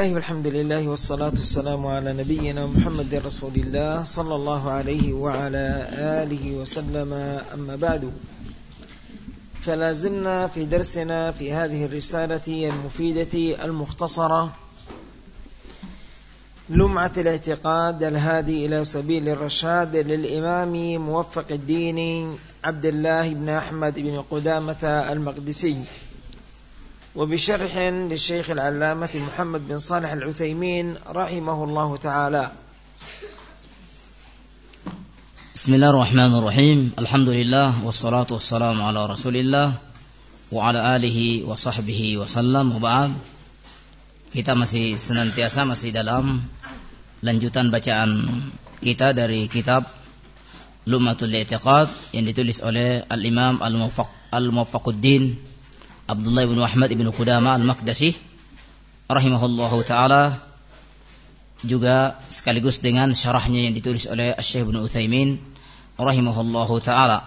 الله والحمد لله والصلاة والسلام على نبينا محمد رسول الله صلى الله عليه وعلى آله وسلم. أما بعد فلا زلنا في درسنا في هذه الرسالة المفيدة المختصرة لمعة الاعتقاد الهادي إلى سبيل الرشاد للإمام موفق الدين عبد الله بن أحمد بن قدامة المقدسي. وبشرح للشيخ العلامة محمد بن صالح العثيمين رحمه الله تعالى. بسم الله الرحمن الرحيم. الحمد لله والصلاة والسلام على رسول الله وعلى آله وصحبه وسلم. وبعد kita masih senantiasa masih dalam lanjutan bacaan kita dari kitab Lumatul I'tiqad yang ditulis oleh Al-Imam Al-Muwaffaquddin Abdullah bin Ahmad bin Qudama Al-Maqdasi rahimahullahu taala juga sekaligus dengan syarahnya yang ditulis oleh Syekh bin Utsaimin rahimahullahu taala.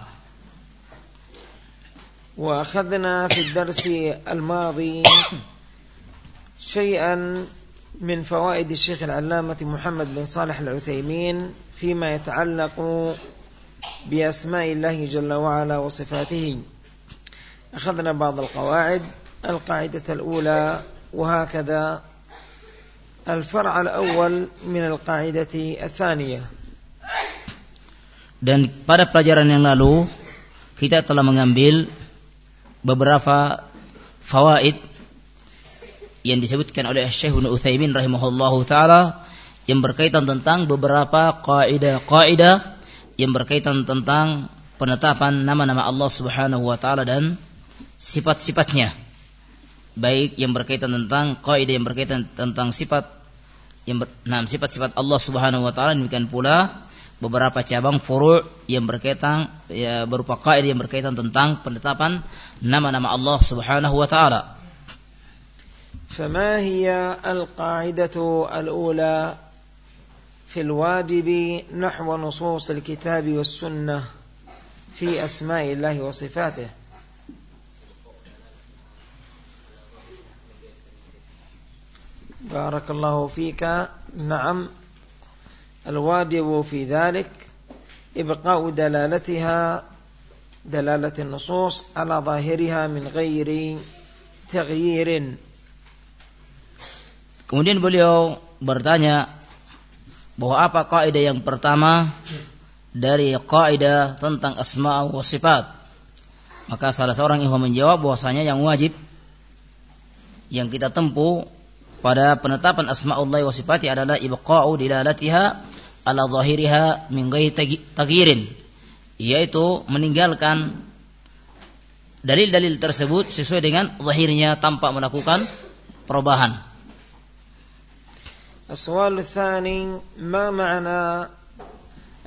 وأخذنا في الدرس الماضي شيئا من فوائد الشيخ العلامة محمد بن صالح العثيمين فيما يتعلق بأسماء الله جل وعلا وصفاته أخذنا بعض القواعد القاعدة الأولى وهكذا الفرع الأول من القاعدة الثانية Dan pada pelajaran yang lalu kita telah mengambil beberapa fawaid yang disebutkan oleh Syekh Ibnu Utsaimin rahimahullahu taala yang berkaitan tentang beberapa kaidah-kaidah yang berkaitan tentang penetapan nama-nama Allah Subhanahu wa taala dan sifat-sifatnya baik yang berkaitan tentang kaidah yang berkaitan tentang sifat yang ber, nah, sifat-sifat Allah Subhanahu wa taala demikian pula beberapa cabang furu' yang berkaitan ya, berupa kaidah yang berkaitan tentang penetapan nama-nama Allah Subhanahu wa taala. فما هي القاعدة الأولى في الواجب نحو نصوص الكتاب والسنة في أسماء الله وصفاته؟ بارك الله فيك نعم الواجب في ذلك إبقاء دلالتها دلالة النصوص على ظاهرها من غير تغيير Kemudian beliau bertanya bahwa apa kaidah yang pertama dari kaidah tentang asma wa sifat. Maka salah seorang yang menjawab bahwasanya yang wajib yang kita tempuh pada penetapan asmaullah wa sifati adalah ibqa'u dilalatiha ala zahiriha min ghairi tagyirin yaitu meninggalkan dalil-dalil tersebut sesuai dengan zahirnya tanpa melakukan perubahan. السؤال الثاني ما معنى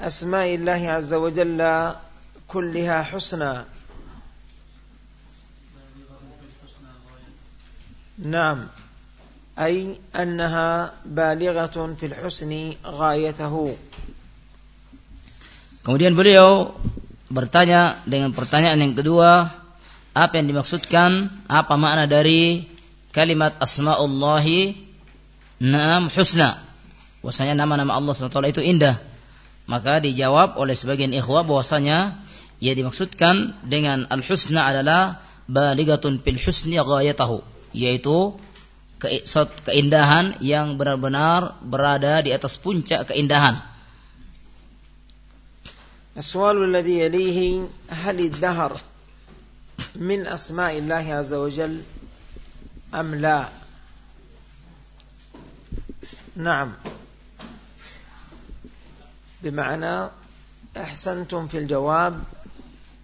أسماء الله عز وجل كلها حسنى نعم أي أنها بالغة في الحسن غايته Kemudian beliau bertanya dengan pertanyaan yang kedua, apa yang dimaksudkan, apa makna dari kalimat asmaullahi nam husna. Bahwasanya nama-nama Allah SWT itu indah. Maka dijawab oleh sebagian ikhwah bahwasanya ia dimaksudkan dengan al-husna adalah baligatun fil husni ghayatahu, yaitu keindahan yang benar-benar berada di atas puncak keindahan. السؤال الذي يليه هل الدهر من أسماء الله عز وجل أم لا نعم بمعنى أحسنتم في الجواب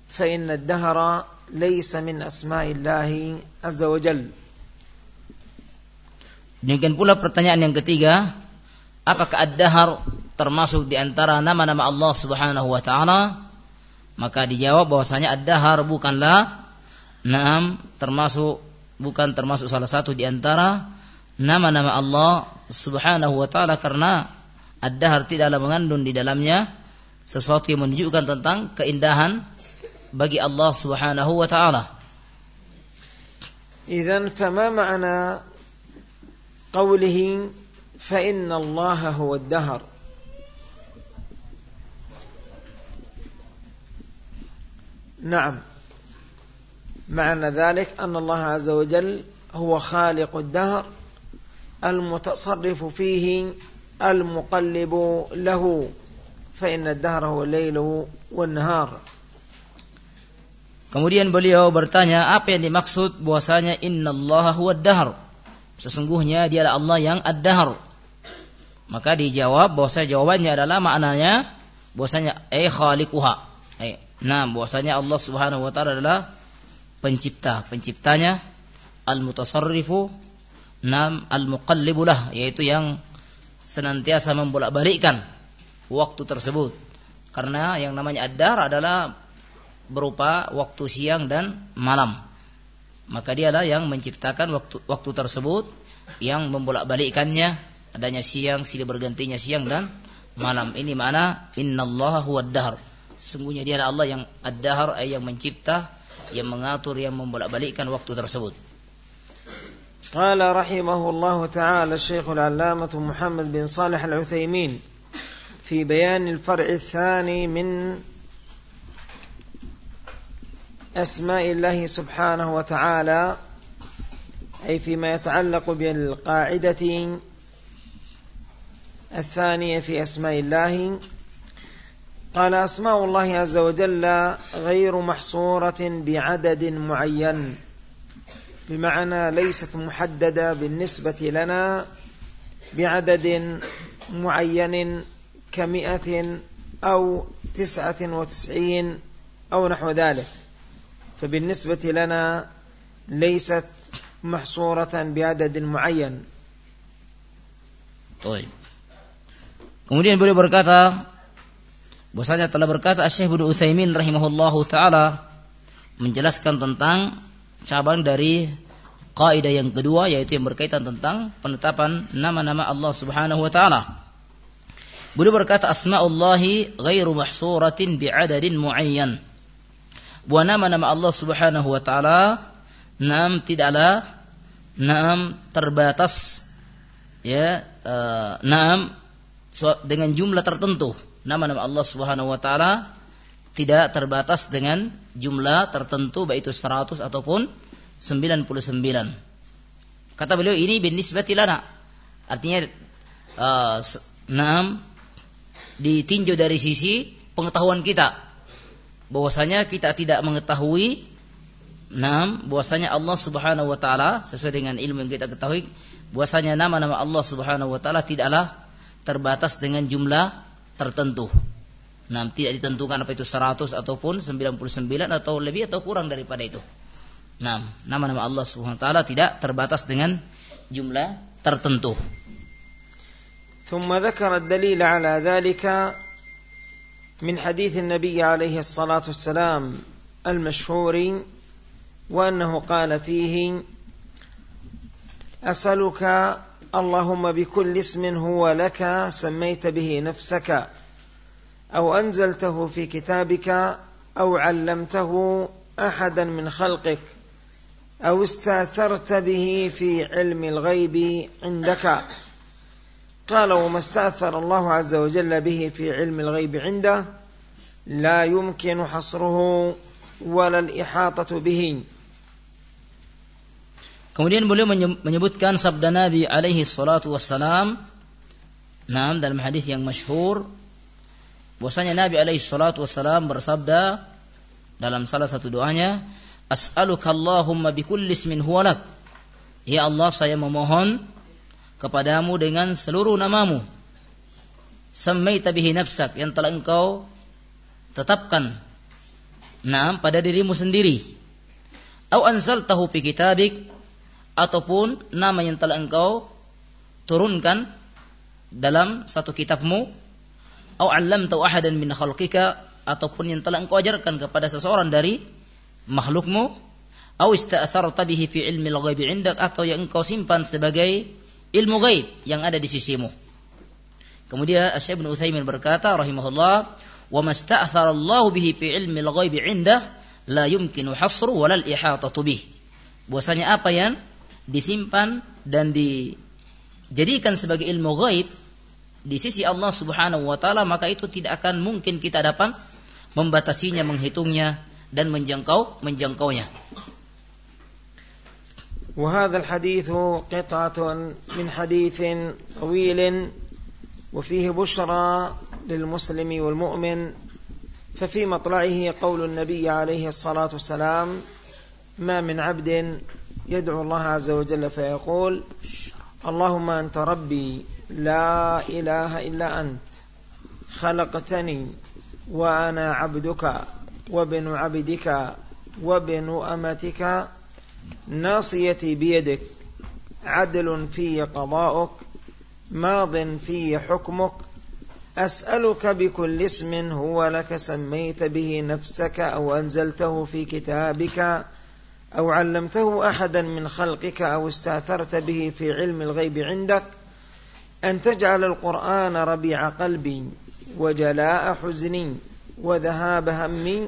فإن الدهر ليس من أسماء الله عز وجل Demikian pula pertanyaan yang ketiga, apakah ad-dahar termasuk di antara nama-nama Allah Subhanahu wa taala? Maka dijawab bahwasanya ad-dahar bukanlah nam termasuk bukan termasuk salah satu di antara nama-nama Allah Subhanahu wa taala karena ad-dahar tidaklah mengandung di dalamnya sesuatu yang menunjukkan tentang keindahan bagi Allah Subhanahu wa taala. Idzan fama ma'na قوله فإن الله هو الدهر. نعم. معنى ذلك أن الله عز وجل هو خالق الدهر المتصرف فيه المقلب له فإن الدهر هو الليل والنهار. Kemudian beliau bertanya apa yang dimaksud bahwasanya innallaha huwa dahr. Sesungguhnya dialah Allah yang ad-dahr. Maka dijawab bahwasanya jawabannya adalah maknanya bahwasanya ay khaliquha. Ay, nah bahwasanya Allah Subhanahu wa taala adalah pencipta, penciptanya al-mutasarrifu nam al-muqallibu lah yaitu yang senantiasa membolak-balikkan waktu tersebut. Karena yang namanya ad-dahr adalah berupa waktu siang dan malam Maka dialah yang menciptakan waktu waktu tersebut yang membolak-balikkannya adanya siang silih bergantinya siang dan malam. Ini mana innallaha huwad dahr. Sesungguhnya dialah Allah yang ad-dahr yang mencipta, yang mengatur, yang membolak-balikkan waktu tersebut. قال رحمه الله تعالى الشيخ العلامة محمد بن صالح العثيمين في بيان الفرع الثاني من أسماء الله سبحانه وتعالى أي فيما يتعلق بالقاعدة الثانية في أسماء الله. قال أسماء الله عز وجل غير محصورة بعدد معين بمعنى ليست محددة بالنسبة لنا بعدد معين كمئة أو تسعة وتسعين أو نحو ذلك. فبالنسبة لنا ليست محصورة بعدد معين طيب Kemudian beliau berkata bahwasanya telah berkata Syekh Ibnu Utsaimin rahimahullahu taala menjelaskan tentang cabang dari kaidah yang kedua yaitu yang berkaitan tentang penetapan nama-nama Allah Subhanahu wa taala. Beliau berkata asmaullahi ghairu mahsuratin bi'adadin muayyan bahwa nama-nama Allah Subhanahu wa taala nam tidaklah nam terbatas ya uh, nam dengan jumlah tertentu. Nama-nama Allah Subhanahu wa taala tidak terbatas dengan jumlah tertentu baik itu 100 ataupun 99. Kata beliau ini bin nisbati lana. Artinya uh, nam ditinjau dari sisi pengetahuan kita bahwasanya kita tidak mengetahui Nam, bahwasanya Allah Subhanahu wa taala sesuai dengan ilmu yang kita ketahui bahwasanya nama-nama Allah Subhanahu wa taala tidaklah terbatas dengan jumlah tertentu. Nam, tidak ditentukan apa itu 100 ataupun 99 atau lebih atau kurang daripada itu. Nam, nama-nama Allah Subhanahu wa taala tidak terbatas dengan jumlah tertentu. ثم ذكر الدليل على ذلك من حديث النبي عليه الصلاة والسلام المشهور وأنه قال فيه أسألك اللهم بكل اسم هو لك سميت به نفسك أو أنزلته في كتابك أو علمته أحدا من خلقك أو استأثرت به في علم الغيب عندك. قال وما استأثر الله عز وجل به في علم الغيب عنده لا يمكن حصره ولا الإحاطة به Kemudian beliau menyebutkan sabda Nabi alaihi salatu wassalam Naam dalam hadis yang masyhur bahwasanya Nabi alaihi salatu wassalam bersabda dalam salah satu doanya As'aluka Allahumma bikulli ismin huwa Ya Allah saya memohon kepadamu dengan seluruh namamu. Sammaita bihi nafsak yang telah engkau tetapkan nam pada dirimu sendiri. Au anzaltahu fi kitabik ataupun nama yang telah engkau turunkan dalam satu kitabmu au 'allamtahu ahadan min khalqika ataupun yang telah engkau ajarkan kepada seseorang dari makhlukmu au ista'tharta bihi fi ilmi al-ghaib 'indak atau yang engkau simpan sebagai ilmu gaib yang ada di sisimu. Kemudian Syekh bin Utsaimin berkata rahimahullah, "Wa masta'thara Allah bihi fi ilmi al-ghaib 'indah la yumkinu hasru wa la ihatatu bih." Bahwasanya apa yang disimpan dan di jadikan sebagai ilmu gaib di sisi Allah Subhanahu wa taala maka itu tidak akan mungkin kita dapat membatasinya, menghitungnya dan menjangkau menjangkaunya. وهذا الحديث قطعة من حديث طويل وفيه بشرى للمسلم والمؤمن ففي مطلعه قول النبي عليه الصلاة والسلام ما من عبد يدعو الله عز وجل فيقول اللهم أنت ربي لا إله إلا أنت خلقتني وأنا عبدك وابن عبدك وابن أمتك ناصيتي بيدك عدل في قضاؤك ماض في حكمك أسألك بكل اسم هو لك سميت به نفسك أو أنزلته في كتابك أو علمته أحدا من خلقك أو استأثرت به في علم الغيب عندك أن تجعل القرآن ربيع قلبي وجلاء حزني وذهاب همي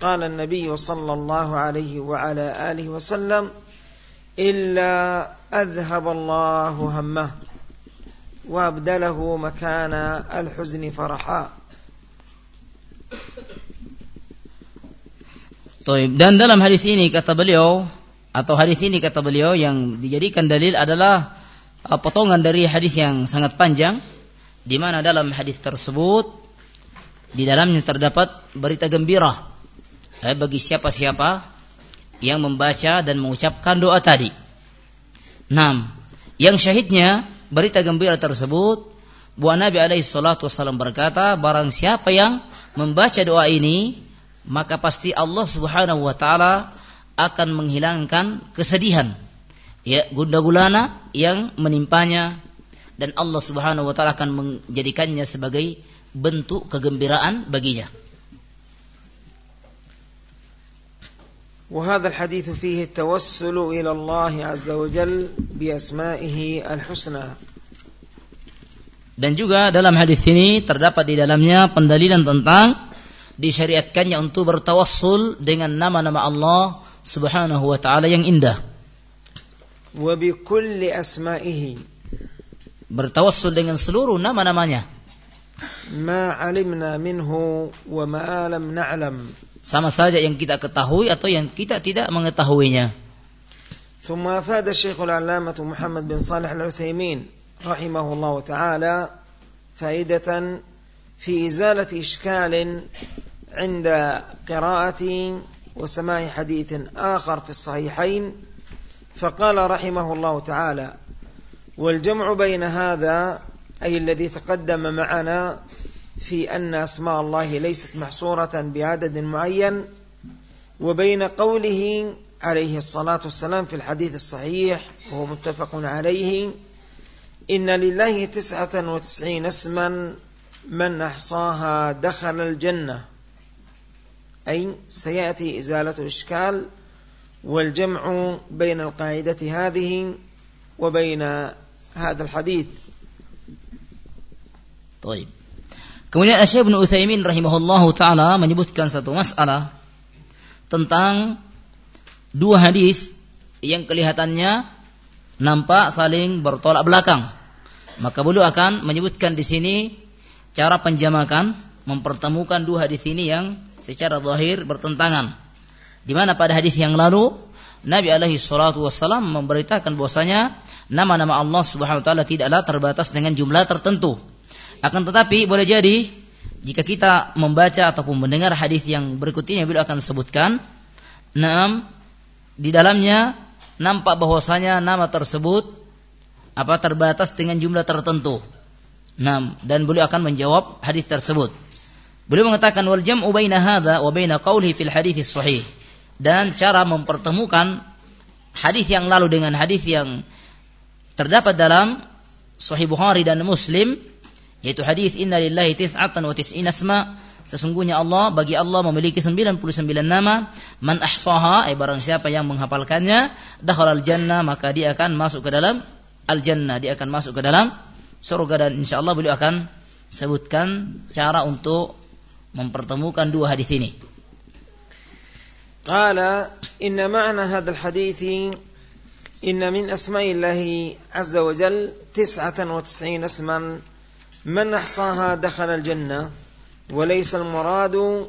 قال النبي صلى الله عليه وعلى آله وسلم إلا أذهب الله همه وأبدله مكان الحزن فرحا Dan dalam hadis ini kata beliau atau hadis ini kata beliau yang dijadikan dalil adalah uh, potongan dari hadis yang sangat panjang di mana dalam hadis tersebut di dalamnya terdapat berita gembira eh, bagi siapa-siapa yang membaca dan mengucapkan doa tadi. 6. Yang syahidnya berita gembira tersebut buah Nabi alaihi salatu wasallam berkata barang siapa yang membaca doa ini maka pasti Allah Subhanahu wa taala akan menghilangkan kesedihan ya gunda gulana yang menimpanya dan Allah Subhanahu wa taala akan menjadikannya sebagai bentuk kegembiraan baginya. وهذا الحديث فيه التوسل إلى الله عز وجل بأسمائه الحسنى dan juga dalam hadis ini terdapat di dalamnya pendalilan tentang disyariatkannya untuk bertawassul dengan nama-nama Allah Subhanahu wa taala yang indah. Wa bi kulli asma'ihi. Bertawassul dengan seluruh nama-namanya. Ma 'alimna minhu wa ma lam na'lam. Sama saja yang kita ketahui atau yang kita tidak mengetahuinya. ثم أفاد الشيخ العلامة محمد بن صالح العثيمين رحمه الله تعالى فائدة في إزالة إشكال عند قراءة وسماع حديث آخر في الصحيحين فقال رحمه الله تعالى والجمع بين هذا أي الذي تقدم معنا في أن أسماء الله ليست محصورة بعدد معين وبين قوله عليه الصلاة والسلام في الحديث الصحيح وهو متفق عليه إن لله تسعة وتسعين اسما من أحصاها دخل الجنة. أي سيأتي إزالة الإشكال والجمع بين القاعدة هذه وبين هذا الحديث. طيب. Kemudian Syekh Ibnu Utsaimin rahimahullahu taala menyebutkan satu masalah tentang dua hadis yang kelihatannya nampak saling bertolak belakang. Maka beliau akan menyebutkan di sini cara penjamakan mempertemukan dua hadis ini yang secara zahir bertentangan. Di mana pada hadis yang lalu Nabi alaihi salatu memberitakan bahwasanya nama-nama Allah Subhanahu wa taala tidaklah terbatas dengan jumlah tertentu. Akan tetapi boleh jadi jika kita membaca ataupun mendengar hadis yang berikut ini beliau akan sebutkan enam di dalamnya nampak bahwasanya nama tersebut apa terbatas dengan jumlah tertentu. Enam dan beliau akan menjawab hadis tersebut. Beliau mengatakan wal jam'u baina hadza wa baina qawlihi fil hadits sahih. Dan cara mempertemukan hadis yang lalu dengan hadis yang terdapat dalam Sahih Bukhari dan Muslim yaitu hadis inna lillahi tis'atan wa tis'ina asma sesungguhnya Allah bagi Allah memiliki 99 nama man ahsaha ay barang siapa yang menghafalkannya dakhalal jannah maka dia akan masuk ke dalam al jannah dia akan masuk ke dalam surga dan insyaallah beliau akan sebutkan cara untuk mempertemukan dua hadis ini. قال إن معنى هذا الحديث إن من أسماء الله عز وجل تسعة وتسعين اسما من أحصاها دخل الجنة وليس المراد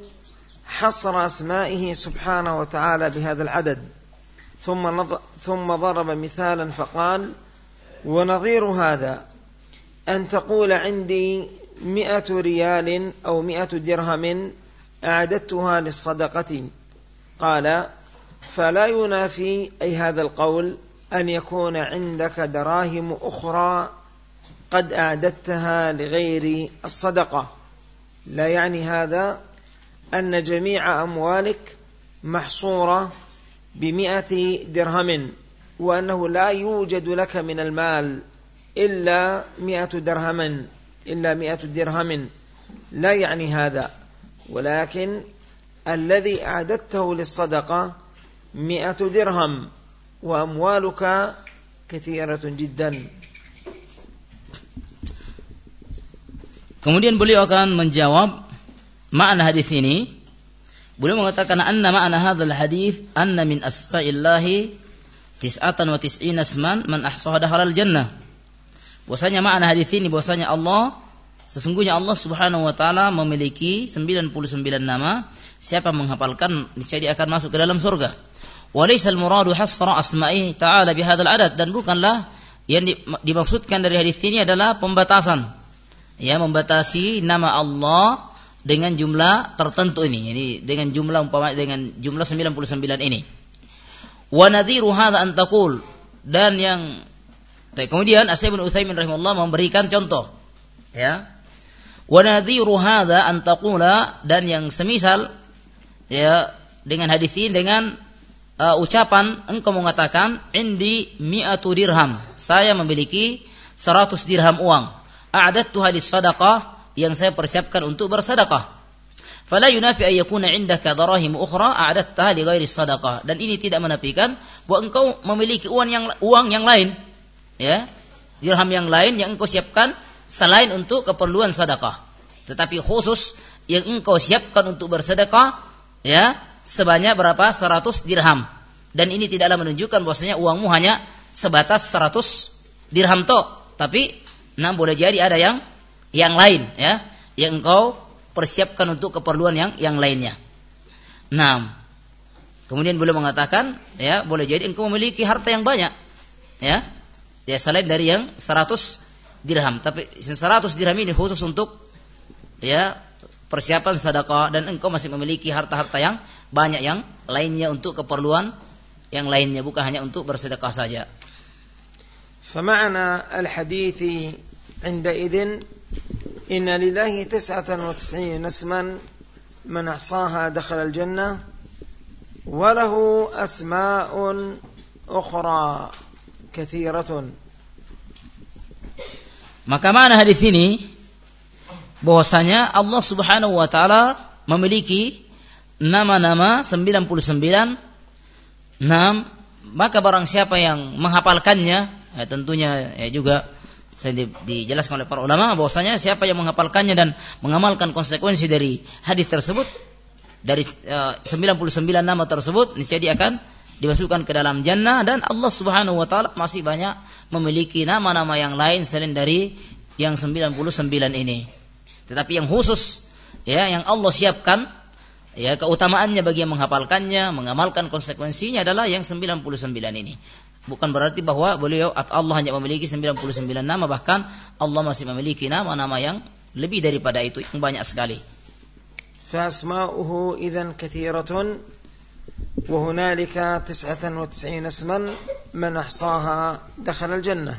حصر أسمائه سبحانه وتعالى بهذا العدد. ثم ثم ضرب مثالا فقال ونظير هذا أن تقول عندي مئة ريال أو مئة درهم أعددتها للصدقة. قال فلا ينافي أي هذا القول أن يكون عندك دراهم أخرى قد أعددتها لغير الصدقة. لا يعني هذا أن جميع أموالك محصورة بمئة درهم وأنه لا يوجد لك من المال إلا مئة درهم إلا مئة درهم. لا يعني هذا. ولكن الذي أعددته للصدقة مئة درهم وأموالك كثيرة جدا. Kemudian beliau akan menjawab makna hadis ini. Beliau mengatakan anna makna hadzal hadis anna min asma'illahi tis'atan wa tis'ina asman man ahsaha dakhalal jannah. Bahwasanya makna hadis ini bahwasanya Allah sesungguhnya Allah Subhanahu wa taala memiliki 99 nama, siapa menghafalkan niscaya dia akan masuk ke dalam surga. Walaisal muradu hasra asma'i ta'ala bihadzal adad dan bukanlah yang dimaksudkan dari hadis ini adalah pembatasan. Ya, membatasi nama Allah dengan jumlah tertentu ini. Jadi dengan jumlah umpama dengan jumlah 99 ini. Wa nadhiru hadza an taqul dan yang Kemudian Asy'ib bin Utsaimin rahimahullah memberikan contoh. Ya. Wa nadhiru hadza an taqula dan yang semisal ya dengan hadis ini dengan uh, ucapan engkau mengatakan indi mi'atu dirham. Saya memiliki 100 dirham uang. A'adattu hadis sadaqah yang saya persiapkan untuk bersedekah. Fala yunafi ay yakuna indaka darahim ukhra a'adattaha li ghairi sadaqah. Dan ini tidak menafikan bahwa engkau memiliki uang yang uang yang lain ya. Dirham yang lain yang engkau siapkan selain untuk keperluan sedekah. Tetapi khusus yang engkau siapkan untuk bersedekah ya sebanyak berapa? 100 dirham. Dan ini tidaklah menunjukkan bahwasanya uangmu hanya sebatas 100 dirham toh tapi nah boleh jadi ada yang yang lain ya. Yang engkau persiapkan untuk keperluan yang yang lainnya. Nah, kemudian boleh mengatakan ya boleh jadi engkau memiliki harta yang banyak ya. Ya selain dari yang 100 dirham. Tapi 100 dirham ini khusus untuk ya persiapan sedekah dan engkau masih memiliki harta-harta yang banyak yang lainnya untuk keperluan yang lainnya. Bukan hanya untuk bersedekah saja. فمعنى الحديث عندئذ إن لله تسعة وتسعين اسما من أحصاها دخل الجنة وله أسماء أخرى كثيرة Maka mana hadis ini bahwasanya Allah Subhanahu wa taala memiliki nama-nama 99 nam maka barang siapa yang menghafalkannya ya tentunya ya juga saya di, dijelaskan oleh para ulama bahwasanya siapa yang menghafalkannya dan mengamalkan konsekuensi dari hadis tersebut dari uh, 99 nama tersebut niscaya dia akan dimasukkan ke dalam jannah dan Allah Subhanahu wa taala masih banyak memiliki nama-nama yang lain selain dari yang 99 ini. Tetapi yang khusus ya yang Allah siapkan ya keutamaannya bagi yang menghafalkannya, mengamalkan konsekuensinya adalah yang 99 ini Bukan berarti bahwa beliau atau Allah hanya memiliki 99 nama bahkan Allah masih memiliki nama-nama yang lebih daripada itu yang banyak sekali. فأسماؤه إذا كثيرة وهنالك تسعة وتسعين اسما من أحصاها دخل الجنة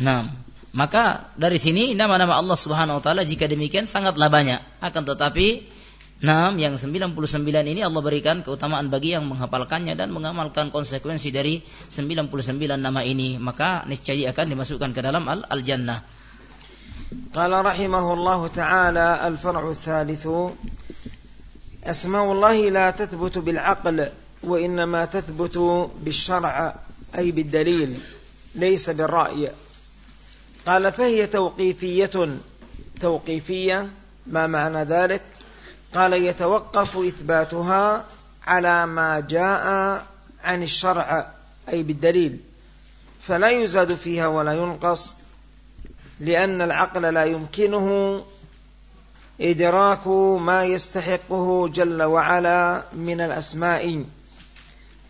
Nah, maka dari sini nama-nama Allah Subhanahu wa taala jika demikian sangatlah banyak. Akan tetapi Nam yang 99 ini Allah berikan keutamaan bagi yang menghafalkannya dan mengamalkan konsekuensi dari 99 nama ini, maka niscaya akan dimasukkan ke dalam al-jannah. Qala rahimahullahu taala al-far'u tsalitsu أسماء الله لا تثبت بالعقل وإنما تثبت بالشرع أي بالدليل ليس بالرأي قال فهي توقيفية توقيفية ما معنى ذلك قال يتوقف إثباتها على ما جاء عن الشرع أي بالدليل. فلا يزاد فيها ولا ينقص لأن العقل لا يمكنه إدراك ما يستحقه جل وعلا من الأسماء.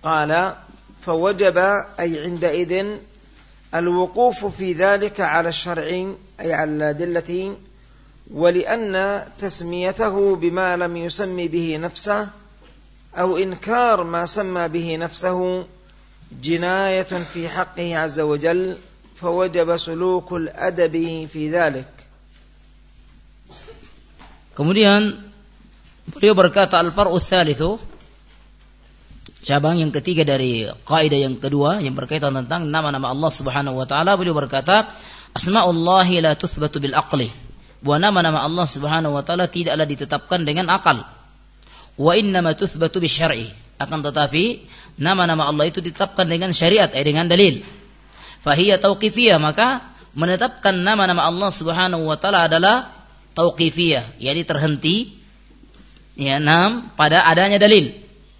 قال فوجب أي عندئذ الوقوف في ذلك على الشرع أي على الأدلة ولأن تسميته بما لم يسمي به نفسه أو إنكار ما سمى به نفسه جناية في حقه عز وجل فوجب سلوك الأدب في ذلك Kemudian beliau berkata al-far'u tsalitsu cabang yang ketiga dari kaidah yang kedua yang berkaitan tentang nama-nama Allah Subhanahu wa taala beliau berkata asmaullahi la tuthbatu bil aqli bahwa nama-nama Allah Subhanahu wa taala tidaklah ditetapkan dengan akal wa innama tuthbatu bisyar'i akan tetapi nama-nama Allah itu ditetapkan dengan syariat eh, dengan dalil fahiyya tauqifiyah maka menetapkan nama-nama Allah Subhanahu wa taala adalah tauqifiyah, yakni terhenti ya nam pada adanya dalil.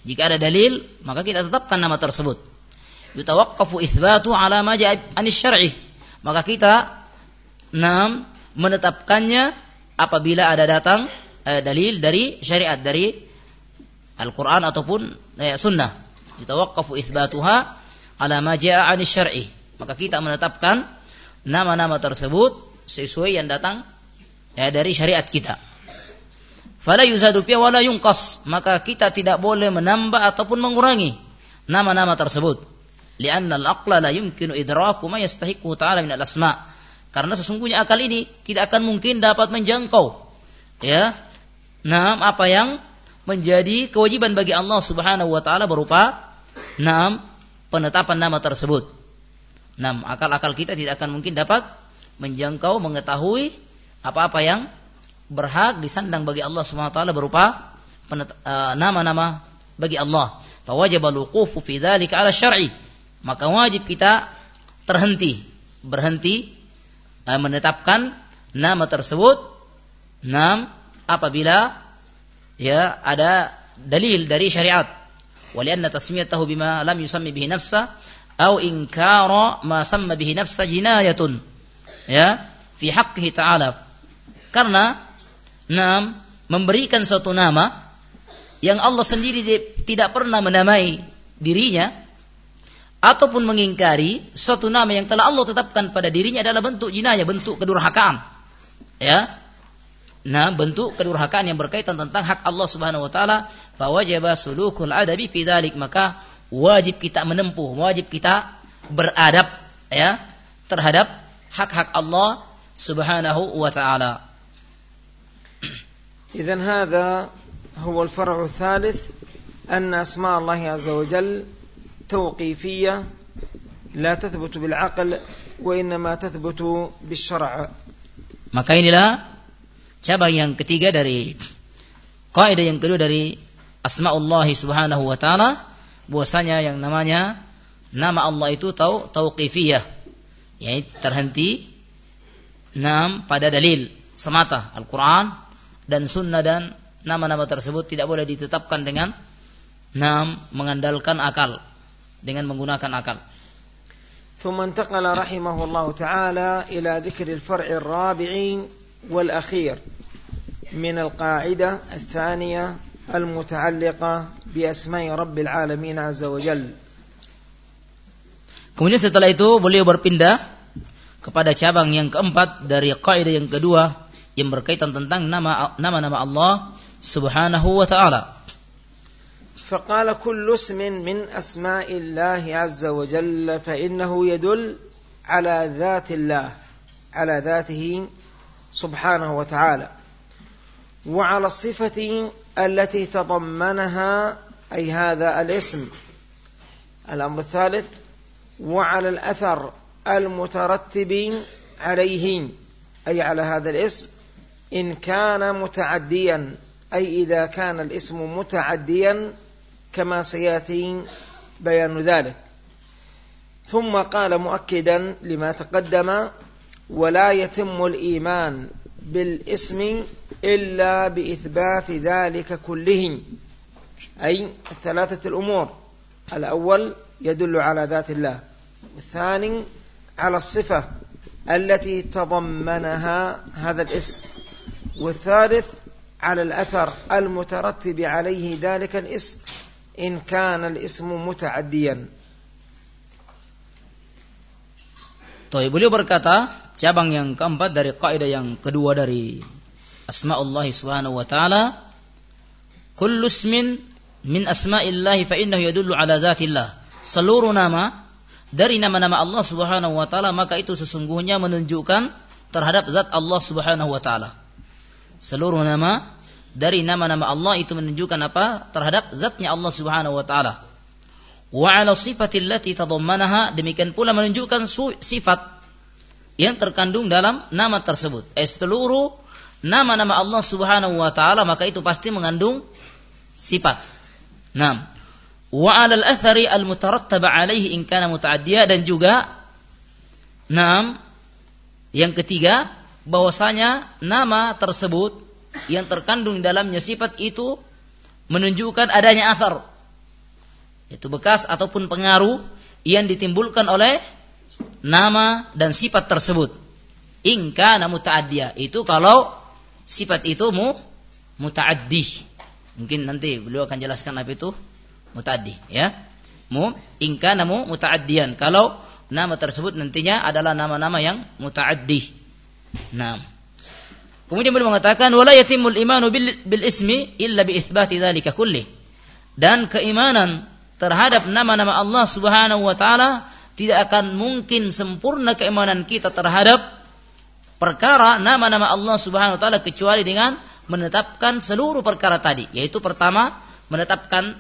Jika ada dalil, maka kita tetapkan nama tersebut. Yutawaqqafu itsbatu ala ma ja'a syar'i. Maka kita nam menetapkannya apabila ada datang eh, dalil dari syariat dari Al-Qur'an ataupun eh, sunnah. Yutawaqqafu itsbatuha ala ma ja'a syar'i. Maka kita menetapkan nama-nama tersebut sesuai yang datang ya dari syariat kita. Fala yuzadu wala yunqas, maka kita tidak boleh menambah ataupun mengurangi nama-nama tersebut. Lianna al-aqla la yumkinu idraku ma yastahiqu ta'ala min al-asma. Karena sesungguhnya akal ini tidak akan mungkin dapat menjangkau ya. Nam apa yang menjadi kewajiban bagi Allah Subhanahu wa taala berupa nam penetapan nama tersebut. Nam akal-akal kita tidak akan mungkin dapat menjangkau mengetahui apa-apa yang berhak disandang bagi Allah Subhanahu wa taala berupa eh, nama-nama bagi Allah. Fawajib al-wuqufu fi dzalika 'ala syar'i. Maka wajib kita terhenti, berhenti menetapkan nama tersebut nam apabila ya ada dalil dari syariat. Walianna tasmiyatahu bima lam yusammi bihi nafsa au inkara ma samma bihi nafsa jinayatun. Ya, fi haqqihi ta'ala karena nam memberikan suatu nama yang Allah sendiri tidak pernah menamai dirinya ataupun mengingkari suatu nama yang telah Allah tetapkan pada dirinya adalah bentuk jinayah, bentuk kedurhakaan. Ya. Nah, bentuk kedurhakaan yang berkaitan tentang hak Allah Subhanahu wa taala, wajib sulukul adabi fi maka wajib kita menempuh, wajib kita beradab ya terhadap hak-hak Allah Subhanahu wa taala. إذا هذا هو الفرع الثالث أن أسماء الله عز وجل توقيفية لا تثبت بالعقل وإنما تثبت بالشرع maka inilah cabang yang ketiga dari kaidah yang kedua dari asmaullah subhanahu wa taala bahwasanya yang namanya nama Allah itu tau tauqifiyah yaitu terhenti nam pada dalil semata Al-Qur'an dan sunnah dan nama-nama tersebut tidak boleh ditetapkan dengan nam mengandalkan akal dengan menggunakan akal. ثم انتقل رحمه الله تعالى إلى ذكر الفرع الرابع والأخير من القاعدة الثانية المتعلقة بأسماء رب العالمين عز وجل Kemudian setelah itu beliau berpindah kepada cabang yang keempat dari kaidah yang kedua yang berkaitan tentang nama nama-nama Allah Subhanahu wa taala. فقال كل اسم من أسماء الله عز وجل فإنه يدل على ذات الله على ذاته سبحانه وتعالى. وعلى الصفة التي تضمنها أي هذا الاسم. الأمر الثالث وعلى الأثر المترتب عليه أي على هذا الاسم. إن كان متعديا أي إذا كان الاسم متعديا كما سيأتي بيان ذلك. ثم قال مؤكدا لما تقدم ولا يتم الإيمان بالاسم إلا بإثبات ذلك كله أي الثلاثة الأمور. الأول يدل على ذات الله. والثاني على الصفة التي تضمنها هذا الاسم. والثالث على الأثر المترتب عليه ذلك الاسم. إن كان الاسم متعديا طيب beliau berkata cabang yang keempat dari kaidah yang kedua dari asmaullah subhanahu wa taala kullu ismin min asma'illah fa innahu yadullu ala zatillah seluruh nama dari nama-nama Allah Subhanahu wa taala maka itu sesungguhnya menunjukkan terhadap zat Allah Subhanahu wa taala. Seluruh nama dari nama-nama Allah itu menunjukkan apa? Terhadap zatnya Allah Subhanahu wa taala. Wa 'ala sifati allati tadammanaha demikian pula menunjukkan sifat yang terkandung dalam nama tersebut. Eh, seluruh nama-nama Allah Subhanahu wa taala maka itu pasti mengandung sifat. Nah, wa 'alal athari al mutarattab alaihi in kana mutaaddiya dan juga enam yang ketiga bahwasanya nama tersebut yang terkandung dalamnya sifat itu menunjukkan adanya asar. Itu bekas ataupun pengaruh yang ditimbulkan oleh nama dan sifat tersebut. Ingka namu ta'addiya itu kalau sifat itu mu mutaaddi mungkin nanti beliau akan jelaskan apa itu mutaddi ya. Mu ingka namu mutaaddian kalau nama tersebut nantinya adalah nama-nama yang mutaaddi nah kemudian beliau mengatakan wala yatimul imanu bil, bil ismi illa bi itsbati dzalika kulli dan keimanan terhadap nama-nama Allah Subhanahu wa taala tidak akan mungkin sempurna keimanan kita terhadap perkara nama-nama Allah Subhanahu wa taala kecuali dengan menetapkan seluruh perkara tadi yaitu pertama menetapkan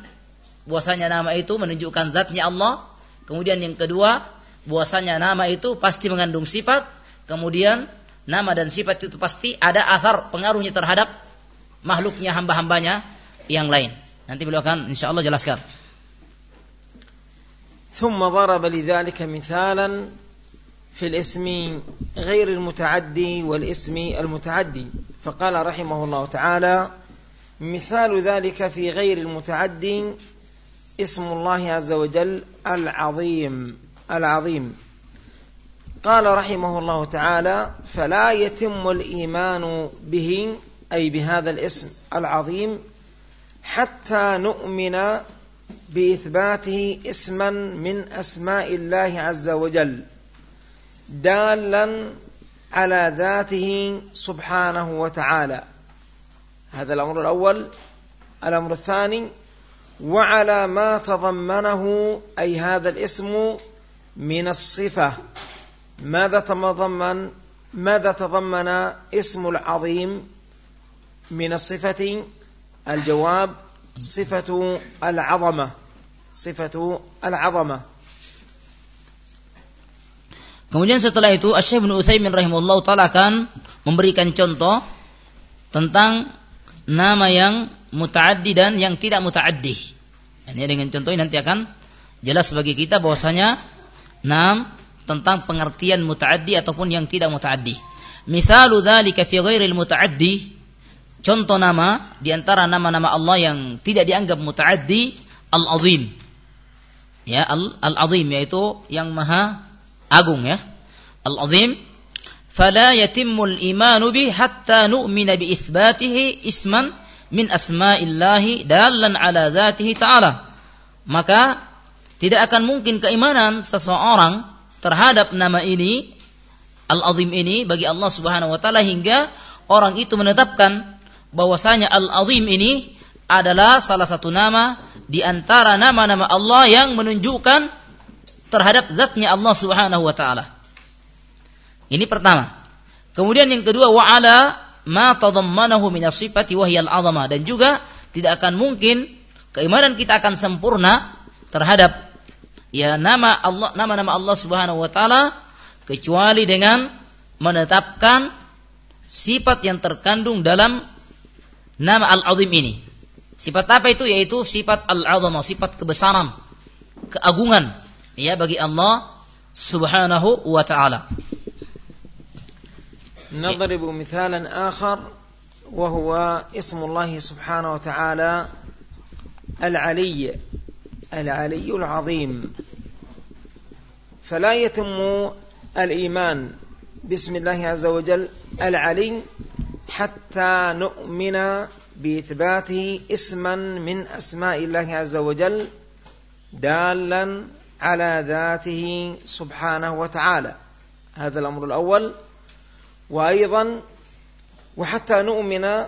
bahwasanya nama itu menunjukkan zatnya Allah. Kemudian yang kedua, bahwasanya nama itu pasti mengandung sifat. Kemudian nama dan sifat itu pasti ada asar pengaruhnya terhadap makhluknya hamba-hambanya yang lain. Nanti beliau akan insyaallah jelaskan. ثم ضرب لذلك مثالا في الاسم غير المتعدي والاسم المتعدي فقال رحمه الله تعالى مثال ذلك في غير المتعدي اسم الله عز وجل العظيم العظيم قال رحمه الله تعالى فلا يتم الإيمان به أي بهذا الاسم العظيم حتى نؤمن بإثباته اسما من أسماء الله عز وجل دالا على ذاته سبحانه وتعالى. هذا الأمر الأول. الأمر الثاني وعلى ما تضمنه أي هذا الاسم من الصفة. ماذا تضمن ماذا تضمن اسم العظيم من الصفة الجواب صفة العظمة صفة العظمة Kemudian setelah itu Asy-Syaikh Ibnu Utsaimin rahimahullah taala akan memberikan contoh tentang nama yang mutaaddi dan yang tidak mutaaddi. Ini dengan contoh ini nanti akan jelas bagi kita bahwasanya enam tentang pengertian mutaaddi ataupun yang tidak mutaaddi. Misalu dzalika fi ghairil mutaaddi contoh nama di antara nama-nama Allah yang tidak dianggap mutaaddi al-azim. Ya, al-azim yaitu yang maha agung ya. Al-azim fala yatimmu al-imanu bi hatta nu'mina bi itsbatihi isman min asma'illahi dalan ala zatihi ta'ala. Maka tidak akan mungkin keimanan seseorang terhadap nama ini Al-Azim ini bagi Allah Subhanahu wa taala hingga orang itu menetapkan bahwasanya Al-Azim ini adalah salah satu nama di antara nama-nama Allah yang menunjukkan terhadap zatnya Allah Subhanahu wa taala. Ini pertama. Kemudian yang kedua wa ala ma tadammanahu min sifati wa al dan juga tidak akan mungkin keimanan kita akan sempurna terhadap ya nama Allah nama-nama Allah Subhanahu wa taala kecuali dengan menetapkan sifat yang terkandung dalam nama Al-Azim ini. Sifat apa itu? Yaitu sifat Al-Azamah, sifat kebesaran, keagungan ya bagi Allah Subhanahu wa taala. نضرب مثالا آخر وهو اسم الله سبحانه وتعالى العلي العلي العظيم. فلا يتم الإيمان بسم الله عز وجل العلي حتى نؤمن بإثباته اسما من أسماء الله عز وجل دالا على ذاته سبحانه وتعالى. هذا الأمر الأول. وأيضا وحتى نؤمن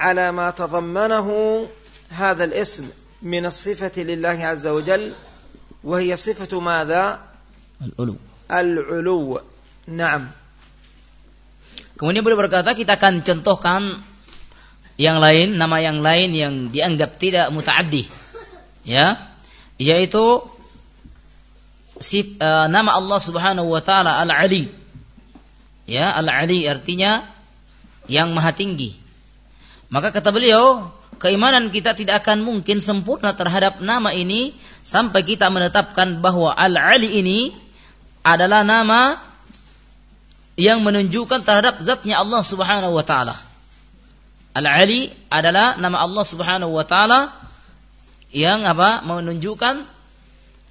على ما تضمنه هذا الاسم من الصفة لله عز وجل وهي صفة ماذا العلو العلو نعم Kemudian boleh berkata kita akan contohkan yang lain, nama yang lain yang dianggap tidak mutaaddi. Ya, yaitu si, uh, nama Allah Subhanahu wa taala Al-Ali. Ya, Al-Ali artinya yang maha tinggi. Maka kata beliau, keimanan kita tidak akan mungkin sempurna terhadap nama ini sampai kita menetapkan bahwa Al-Ali ini adalah nama yang menunjukkan terhadap zatnya Allah Subhanahu wa taala. Al-Ali adalah nama Allah Subhanahu wa taala yang apa? menunjukkan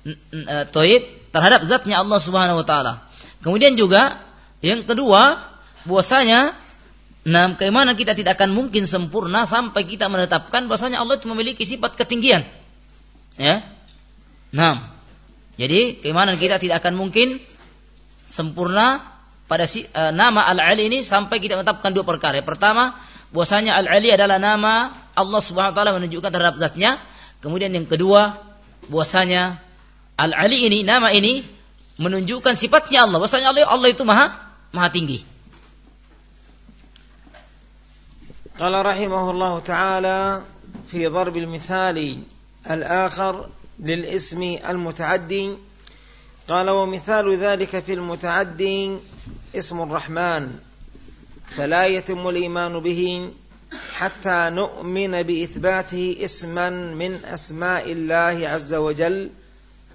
uh, toib terhadap zatnya Allah Subhanahu wa taala. Kemudian juga yang kedua, bahwasanya Nah, keimanan kita tidak akan mungkin sempurna sampai kita menetapkan bahwasanya Allah itu memiliki sifat ketinggian. Ya. Nah, jadi keimanan kita tidak akan mungkin sempurna pada si, uh, nama Al-Ali ini sampai kita menetapkan dua perkara. Pertama, bahwasanya Al-Ali adalah nama Allah Subhanahu wa taala menunjukkan terhadap zatnya. Kemudian yang kedua, bahwasanya Al-Ali ini nama ini menunjukkan sifatnya Allah. Bahwasanya Allah, Allah itu maha maha tinggi. قال رحمه الله تعالى في ضرب المثال الآخر للاسم المتعدي قال ومثال ذلك في المتعدي اسم الرحمن فلا يتم الإيمان به حتى نؤمن بإثباته اسما من أسماء الله عز وجل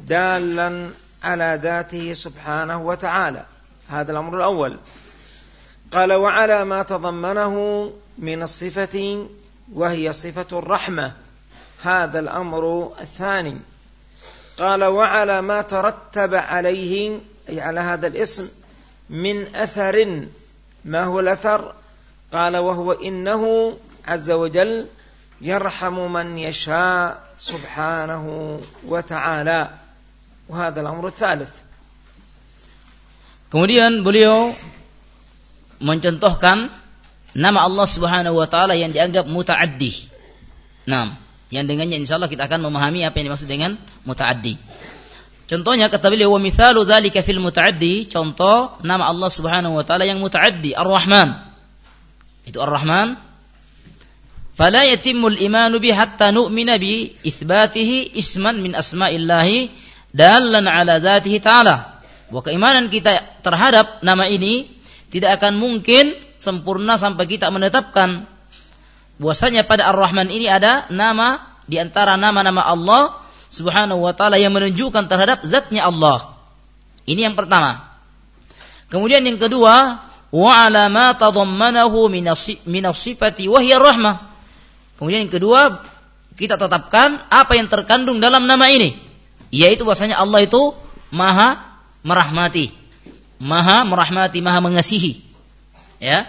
دالا على ذاته سبحانه وتعالى. هذا الأمر الأول. قال وعلى ما تضمنه من الصفة وهي صفة الرحمة. هذا الأمر الثاني. قال وعلى ما ترتب عليه أي على هذا الاسم من أثر. ما هو الأثر؟ قال وهو إنه عز وجل يرحم من يشاء سبحانه وتعالى. وهذا الأمر الثالث. Kemudian beliau mencontohkan nama Allah Subhanahu wa taala yang dianggap mutaaddi. Nah, yang dengannya insyaallah kita akan memahami apa yang dimaksud dengan mutaaddi. Contohnya kata beliau wa mithalu dzalika fil mutaaddi, contoh nama Allah Subhanahu wa taala yang mutaaddi, Ar-Rahman. Itu Ar-Rahman. Fala yatimmu al-imanu bi hatta nu'mina bi itsbatihi isman min asma'illahi dalan ala dzatihi ta'ala. Wa keimanan kita terhadap nama ini tidak akan mungkin sempurna sampai kita menetapkan bahwasanya pada Ar-Rahman ini ada nama di antara nama-nama Allah Subhanahu wa taala yang menunjukkan terhadap zatnya Allah. Ini yang pertama. Kemudian yang kedua, wa ala ma tadammanahu min sifati wa hiya rahmah. Kemudian yang kedua, kita tetapkan apa yang terkandung dalam nama ini, yaitu bahwasanya Allah itu Maha merahmati, Maha merahmati, Maha mengasihi. Ya.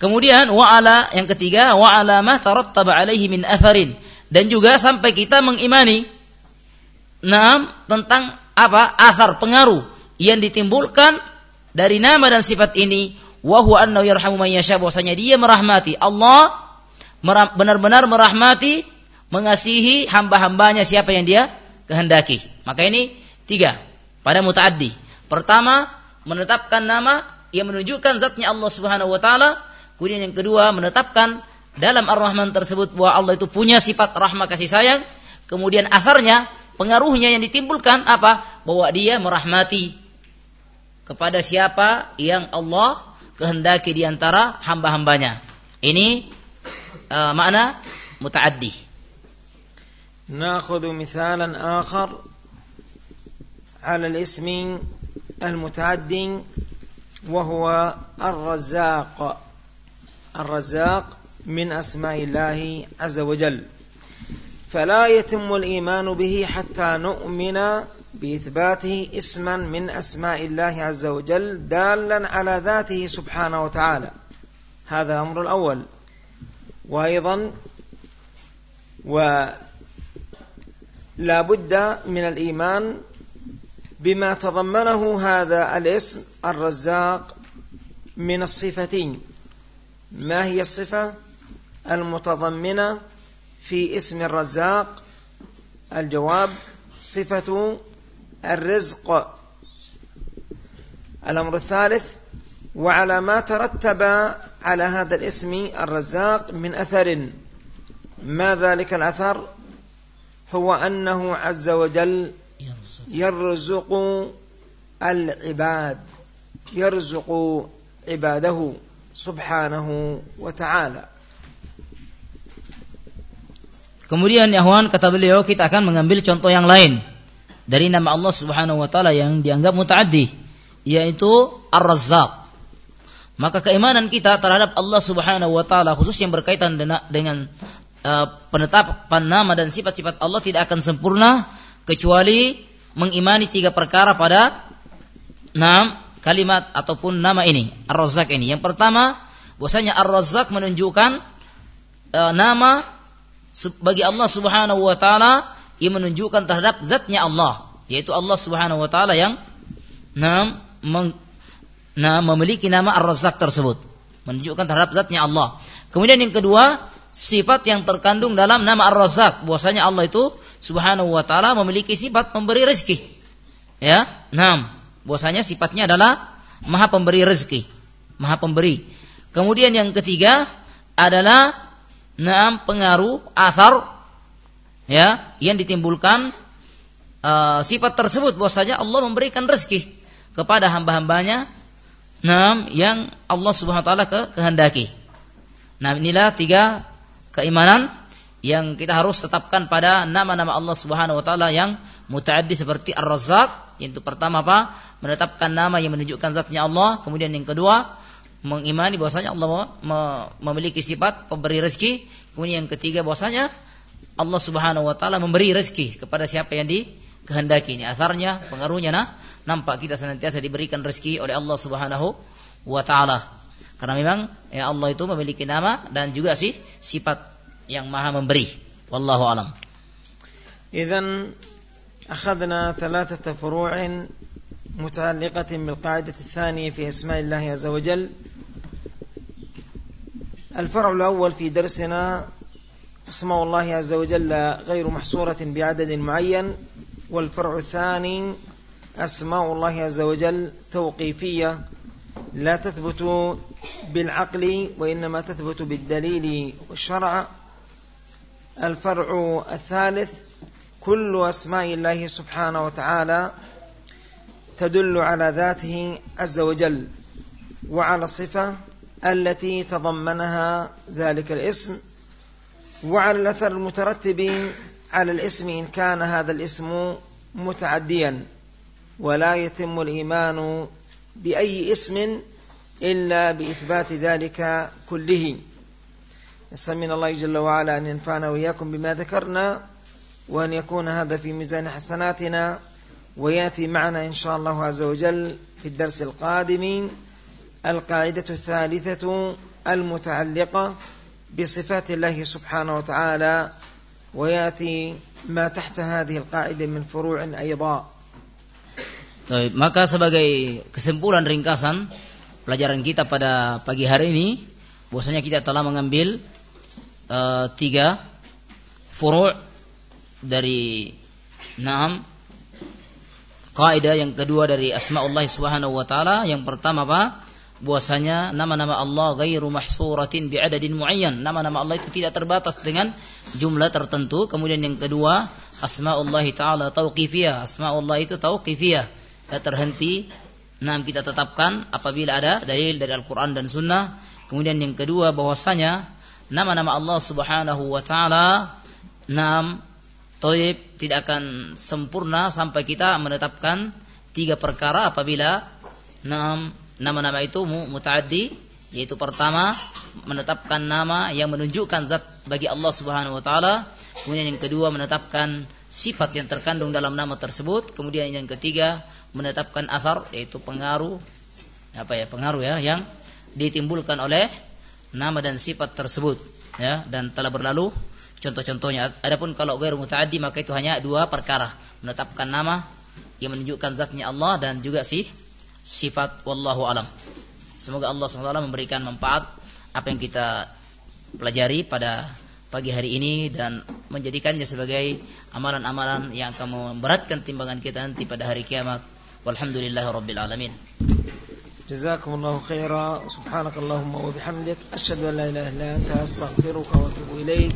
Kemudian wa'ala yang ketiga wa'ala ma tarattaba alaihi min atharin. Dan juga sampai kita mengimani nam tentang apa? Athar pengaruh yang ditimbulkan dari nama dan sifat ini. Wa huwa annahu yarhamu man yasha bahwasanya dia merahmati Allah benar-benar merahmati mengasihi hamba-hambanya siapa yang dia kehendaki. Maka ini tiga pada mutaaddi. Pertama menetapkan nama yang menunjukkan zatnya Allah Subhanahu wa taala Kemudian yang kedua menetapkan dalam Ar-Rahman tersebut bahwa Allah itu punya sifat rahmah kasih sayang. Kemudian asarnya, pengaruhnya yang ditimbulkan apa? Bahwa dia merahmati kepada siapa yang Allah kehendaki di antara hamba-hambanya. Ini uh, makna mutaaddi. ناخذ مثالا آخر على الاسم المتعدي وهو الرزاق. الرزاق من أسماء الله عز وجل. فلا يتم الإيمان به حتى نؤمن بإثباته اسما من أسماء الله عز وجل دالا على ذاته سبحانه وتعالى. هذا الأمر الأول. وأيضا ولا بد من الإيمان بما تضمنه هذا الاسم الرزاق من الصفتين. ما هي الصفة المتضمنة في اسم الرزاق؟ الجواب صفة الرزق. الأمر الثالث وعلى ما ترتب على هذا الاسم الرزاق من أثر. ما ذلك الأثر؟ هو أنه عز وجل يرزق العباد يرزق عباده سبحانه وتعالى Kemudian Yahwan kata beliau kita akan mengambil contoh yang lain dari nama Allah Subhanahu wa taala yang dianggap mutaaddi yaitu Ar-Razzaq. Maka keimanan kita terhadap Allah Subhanahu wa taala khusus yang berkaitan dengan uh, penetapan nama dan sifat-sifat Allah tidak akan sempurna kecuali mengimani tiga perkara pada enam kalimat ataupun nama ini Ar-Razzaq ini. Yang pertama, bahwasanya Ar-Razzaq menunjukkan uh, nama bagi Allah Subhanahu wa taala yang menunjukkan terhadap zatnya Allah, yaitu Allah Subhanahu wa taala yang nam, meng, nah, memiliki nama Ar-Razzaq tersebut, menunjukkan terhadap zatnya Allah. Kemudian yang kedua, sifat yang terkandung dalam nama Ar-Razzaq, bahwasanya Allah itu Subhanahu wa taala memiliki sifat memberi rezeki. Ya, enam. Bahwasanya sifatnya adalah Maha pemberi rezeki, Maha pemberi. Kemudian yang ketiga adalah enam pengaruh asar ya yang ditimbulkan uh, sifat tersebut bahwasanya Allah memberikan rezeki kepada hamba-hambanya enam yang Allah Subhanahu wa taala ke kehendaki. Nah, inilah tiga keimanan yang kita harus tetapkan pada nama-nama Allah Subhanahu wa taala yang mutaaddi seperti Ar-Razzaq, yaitu pertama apa? Menetapkan nama yang menunjukkan zatnya Allah, kemudian yang kedua mengimani bahwasanya Allah memiliki sifat pemberi rezeki. Kemudian yang ketiga bahwasanya Allah Subhanahu wa taala memberi rezeki kepada siapa yang dikehendaki. Ini asarnya, pengaruhnya nah nampak kita senantiasa diberikan rezeki oleh Allah Subhanahu wa taala. Karena memang ya Allah itu memiliki nama dan juga sih sifat yang maha memberi. Wallahu alam. إذن أخذنا ثلاثة فروع متعلقة بالقاعدة الثانية في أسماء الله عز وجل الفرع الأول في درسنا أسماء الله عز وجل غير محصورة بعدد معين والفرع الثاني أسماء الله عز وجل توقيفية لا تثبت بالعقل وإنما تثبت بالدليل والشرع. الفرع الثالث كل أسماء الله سبحانه وتعالى تدل على ذاته عز وجل وعلى الصفة التي تضمنها ذلك الاسم. وعلى الأثر المترتب على الاسم إن كان هذا الاسم متعديا ولا يتم الإيمان بأي اسم إلا بإثبات ذلك كله. نسأل الله جل وعلا أن ينفعنا وإياكم بما ذكرنا وأن يكون هذا في ميزان حسناتنا ويأتي معنا إن شاء الله عز وجل في الدرس القادم القاعدة الثالثة المتعلقة بصفات الله سبحانه وتعالى ويأتي ما تحت هذه القاعدة من فروع أيضا. Baik, maka sebagai kesimpulan ringkasan pelajaran kita pada pagi hari ini, bahwasanya kita telah mengambil uh, tiga furu' dari enam kaidah yang kedua dari asmaullah subhanahu wa taala yang pertama apa bahwasanya nama-nama Allah ghairu mahsuratin bi'adadin muayyan. Nama-nama Allah itu tidak terbatas dengan jumlah tertentu. Kemudian yang kedua, asmaullah taala tauqifiyah. Asmaullah itu tauqifiyah. Ya, terhenti. Nah, kita tetapkan apabila ada dalil dari Al-Qur'an dan Sunnah. Kemudian yang kedua bahwasanya nama-nama Allah Subhanahu wa taala enam toib tidak akan sempurna sampai kita menetapkan tiga perkara apabila enam nama-nama itu mutaaddi yaitu pertama menetapkan nama yang menunjukkan zat bagi Allah Subhanahu wa taala kemudian yang kedua menetapkan sifat yang terkandung dalam nama tersebut. Kemudian yang ketiga menetapkan asar yaitu pengaruh apa ya pengaruh ya yang ditimbulkan oleh nama dan sifat tersebut ya dan telah berlalu contoh-contohnya. Adapun kalau gair mutaaddi maka itu hanya dua perkara menetapkan nama yang menunjukkan zatnya Allah dan juga si sifat wallahu alam. Semoga Allah SWT memberikan manfaat apa yang kita pelajari pada pagi hari ini dan menjadikannya sebagai amalan-amalan yang akan memberatkan timbangan kita nanti pada hari kiamat. والحمد لله رب العالمين. جزاكم الله خيرا. سبحانك اللهم وبحمدك أشهد أن لا إله إلا أنت أستغفرك وأتوب إليك.